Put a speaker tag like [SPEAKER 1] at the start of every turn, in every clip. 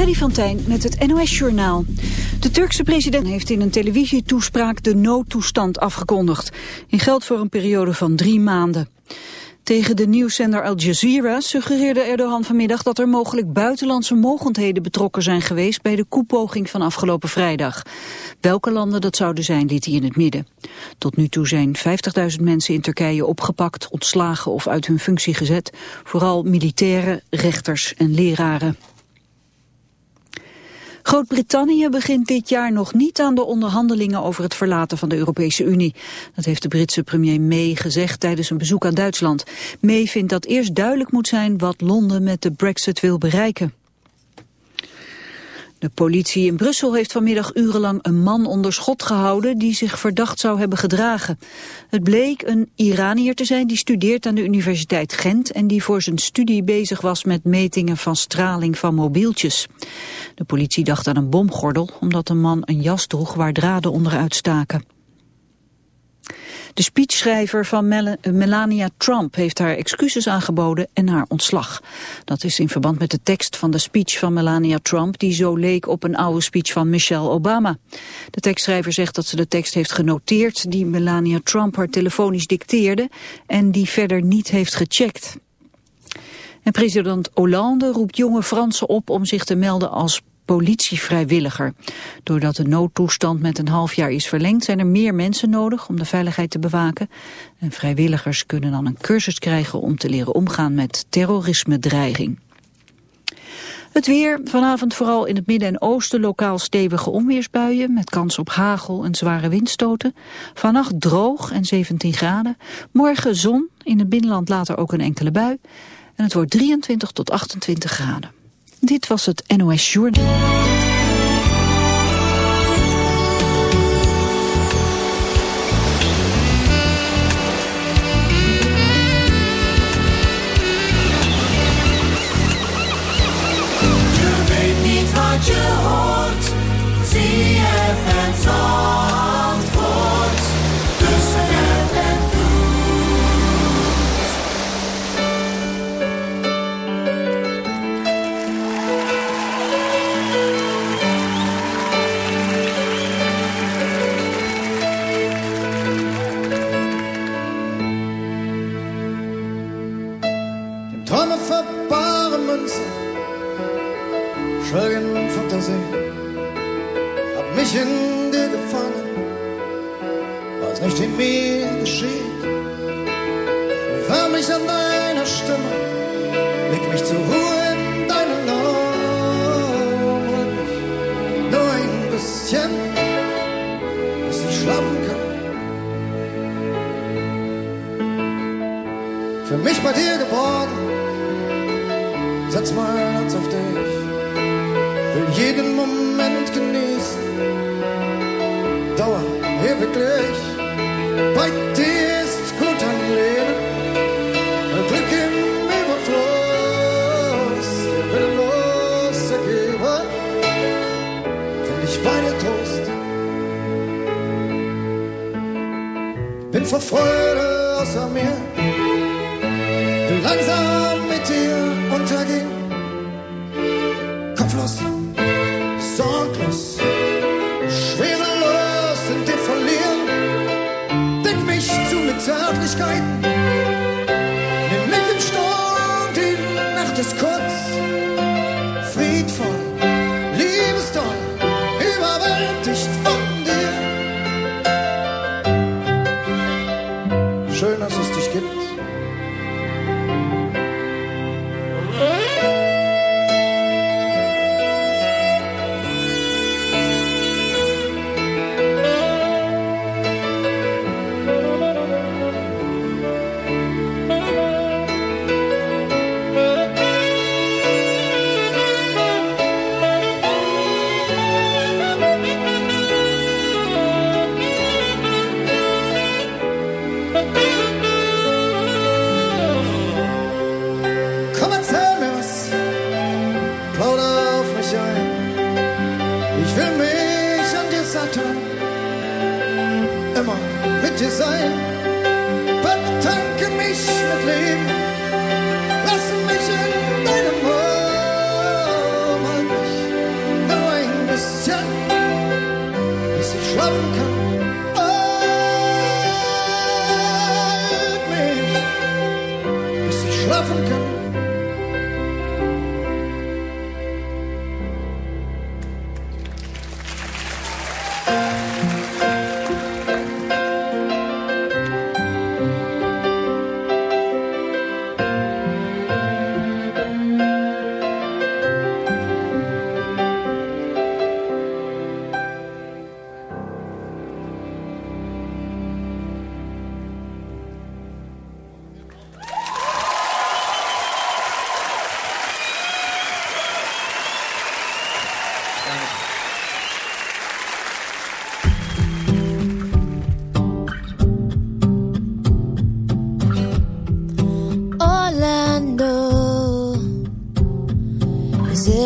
[SPEAKER 1] Freddy van Tijn met het NOS-journaal. De Turkse president heeft in een televisietoespraak de noodtoestand afgekondigd. In geld voor een periode van drie maanden. Tegen de nieuwszender Al Jazeera suggereerde Erdogan vanmiddag dat er mogelijk buitenlandse mogendheden betrokken zijn geweest bij de koepoging van afgelopen vrijdag. Welke landen dat zouden zijn liet hij in het midden. Tot nu toe zijn 50.000 mensen in Turkije opgepakt, ontslagen of uit hun functie gezet. Vooral militairen, rechters en leraren. Groot-Brittannië begint dit jaar nog niet aan de onderhandelingen over het verlaten van de Europese Unie. Dat heeft de Britse premier May gezegd tijdens een bezoek aan Duitsland. May vindt dat eerst duidelijk moet zijn wat Londen met de brexit wil bereiken. De politie in Brussel heeft vanmiddag urenlang een man onder schot gehouden die zich verdacht zou hebben gedragen. Het bleek een Iranier te zijn die studeert aan de Universiteit Gent en die voor zijn studie bezig was met metingen van straling van mobieltjes. De politie dacht aan een bomgordel omdat de man een jas droeg waar draden onderuit staken. De speechschrijver van Melania Trump heeft haar excuses aangeboden en haar ontslag. Dat is in verband met de tekst van de speech van Melania Trump... die zo leek op een oude speech van Michelle Obama. De tekstschrijver zegt dat ze de tekst heeft genoteerd... die Melania Trump haar telefonisch dicteerde... en die verder niet heeft gecheckt. En president Hollande roept jonge Fransen op om zich te melden als politievrijwilliger. Doordat de noodtoestand met een half jaar is verlengd... zijn er meer mensen nodig om de veiligheid te bewaken. En vrijwilligers kunnen dan een cursus krijgen om te leren omgaan met terrorisme-dreiging. Het weer, vanavond vooral in het midden en oosten lokaal stevige onweersbuien... met kans op hagel en zware windstoten. Vannacht droog en 17 graden. Morgen zon, in het binnenland later ook een enkele bui. En het wordt 23 tot 28 graden. Dit was het NOS Journal.
[SPEAKER 2] je hoort, ich in dir gefangen, was nicht, in mir geschieht. Fahr mich an deiner Stimme, leg mich zur Ruhe in deinen Augen. Nur ein bisschen, bis ich schlafen kann.
[SPEAKER 3] Für mich bei dir geworden, setz mein Herz auf dich, will jeden Moment genießen mir wirklich, bei dir ist gut am Leben, ein Glück im Überfluss, der willenlos ergeben, finde ich bei dir Trost. Bin vor Freude außer mir, will langsam mit dir untergehen, kopflos, sorglos.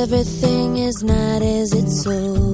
[SPEAKER 3] Everything is not as
[SPEAKER 4] it's sold.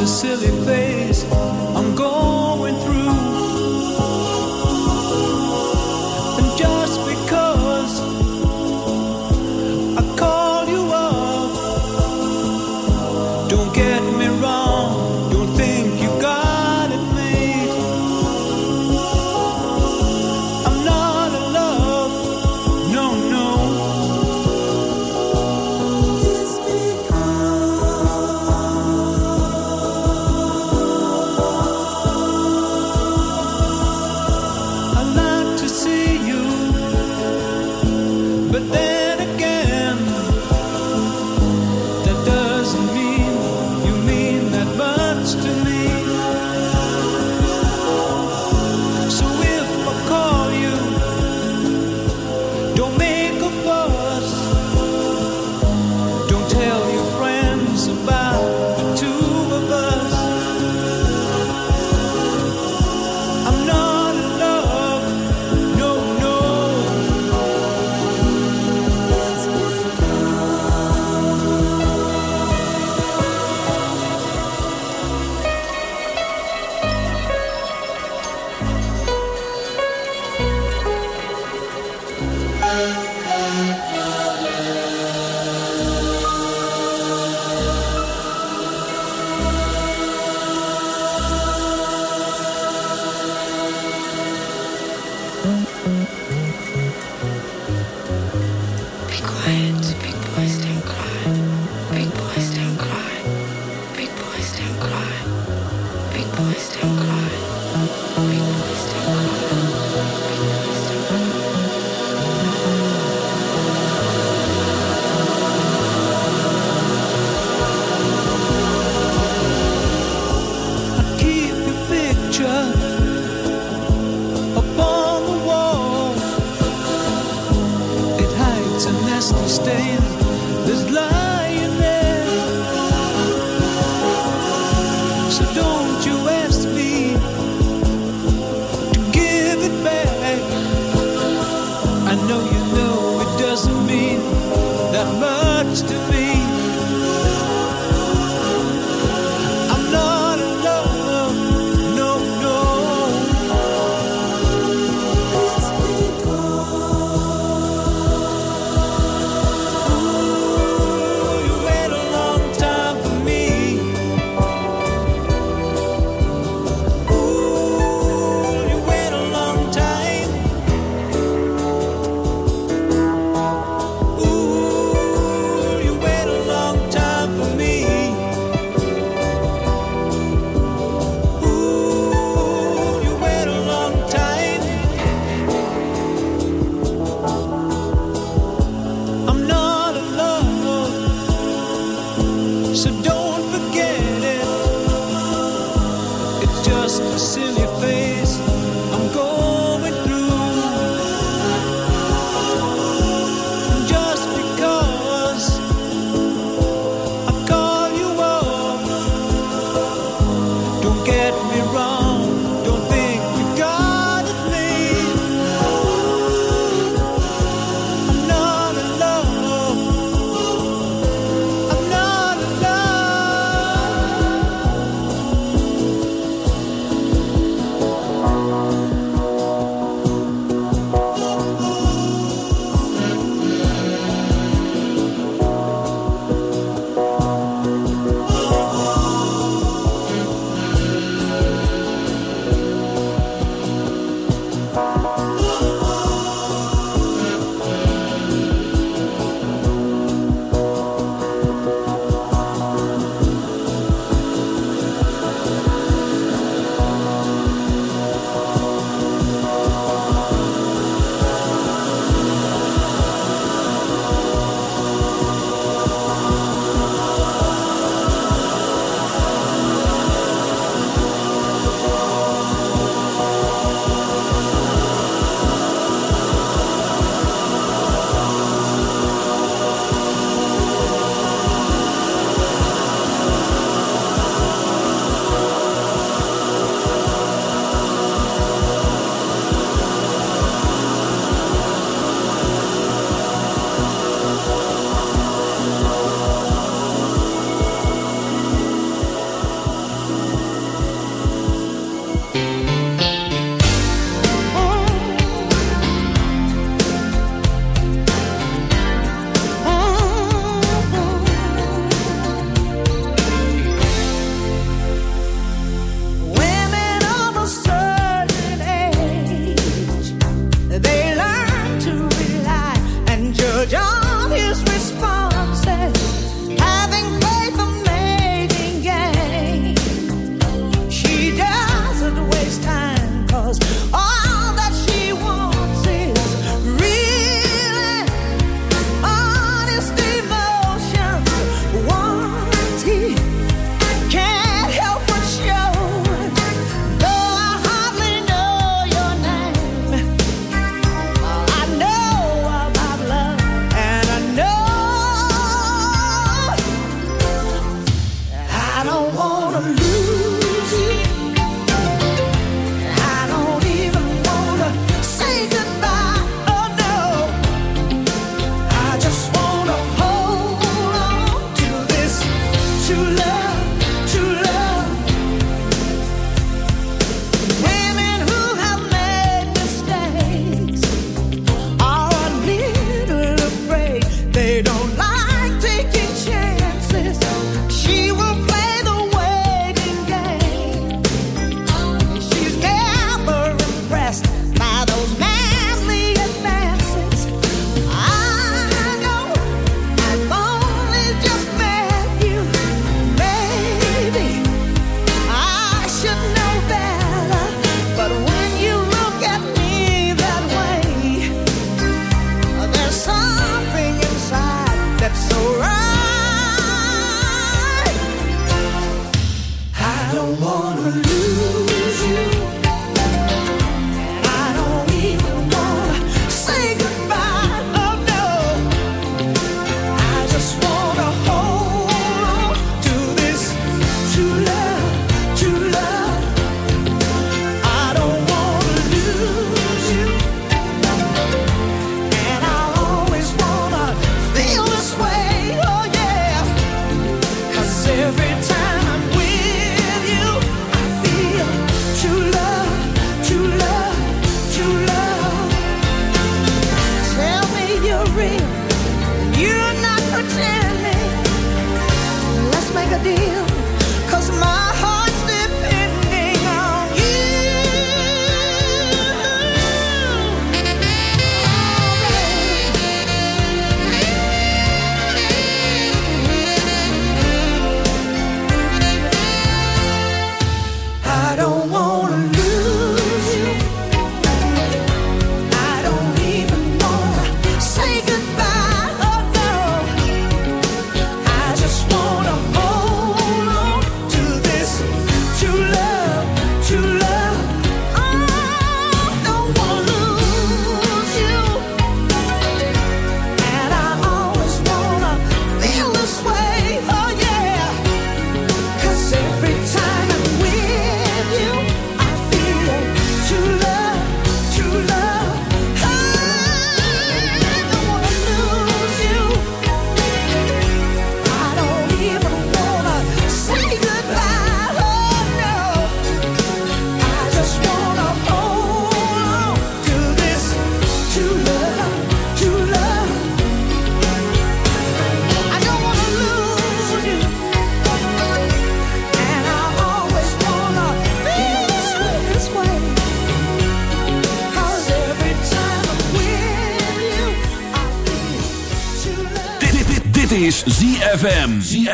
[SPEAKER 4] A silly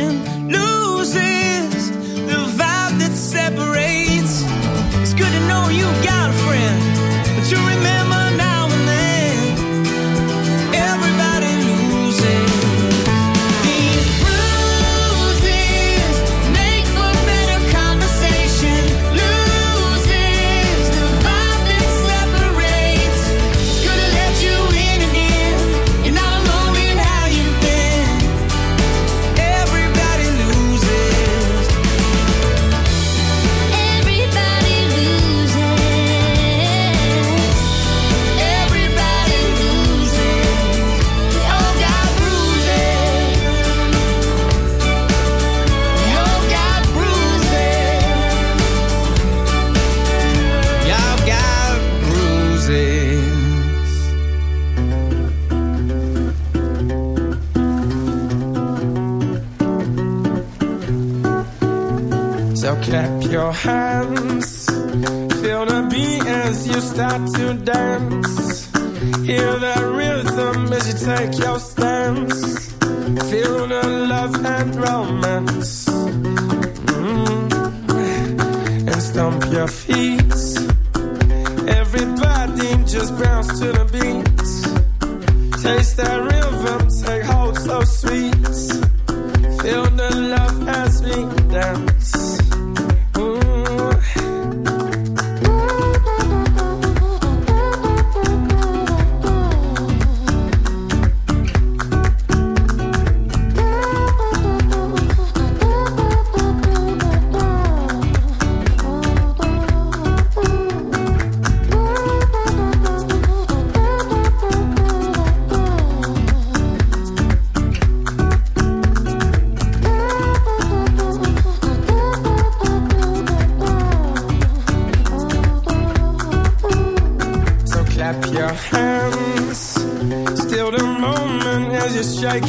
[SPEAKER 5] again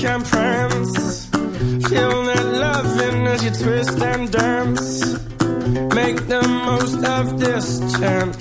[SPEAKER 6] can prance. Feel that loving as you twist and dance. Make the most of this chance.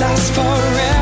[SPEAKER 5] last forever.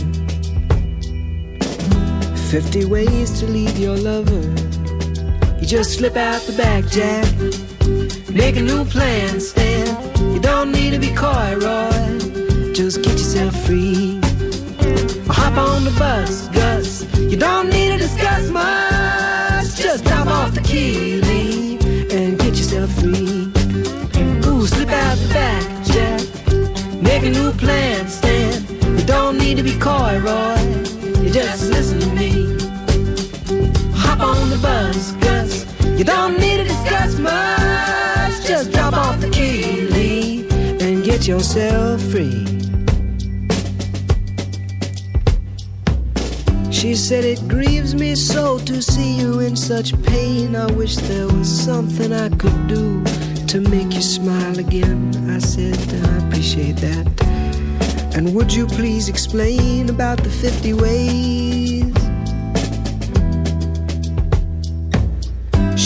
[SPEAKER 7] 50 ways to leave your lover. You just slip out the back, Jack. Make a new plan, Stan. You don't need to be coy, Roy. Just get yourself free. Or hop on the bus, Gus. You don't need to discuss much. Just drop off the key, Lee, and get yourself free. Ooh, slip out the back, Jack. Make a new plan, Stan. You don't need to be coy, Roy. You just listen to me. Hop on the bus, Gus. You don't need to discuss much. Just drop off the key, Lee, and get yourself free. She said it grieves me so to see you in such pain. I wish there was something I could do to make you smile again. I said I appreciate that. And would you please explain about the 50 ways?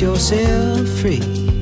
[SPEAKER 7] yourself free.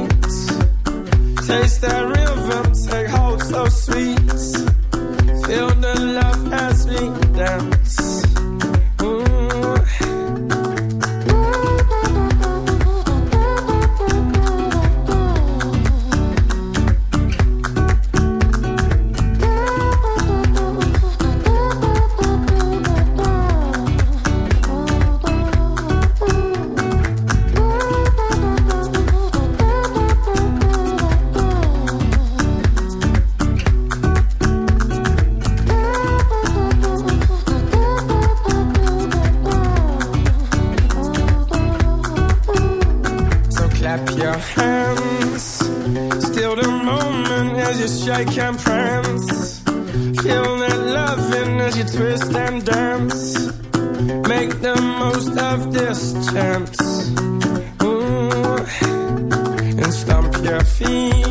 [SPEAKER 6] make the most of this chance. Ooh, and stomp your feet.